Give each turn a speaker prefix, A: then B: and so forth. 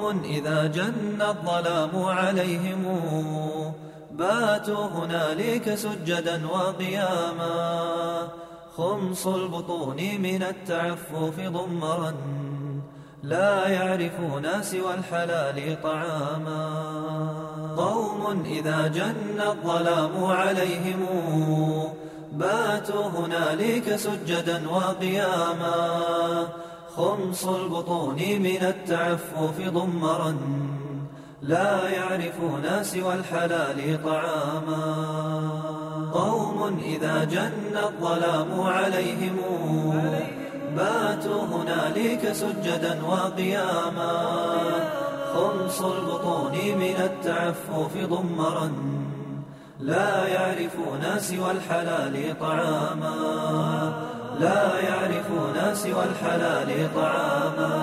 A: قوم إذا جن الظلام عليهم باتوا هنالك سجدا وقياما. خمص البطون من التعفف ضمرا لا يعرفون سوى الحلال طعاما. قوم إذا جن الظلام عليهم باتوا هنالك سجدا وقياما. خمص البطون من التعفف ضمرا لا يعرفون سوى الحلال طعاما. قوم إذا جن الظلام عليهم باتوا هنالك سجدا وقياما. خمص البطون من التعفف ضمرا لا يعرفون سوى الحلال طعاما. لا يعرفون سوى الحلال طعاما.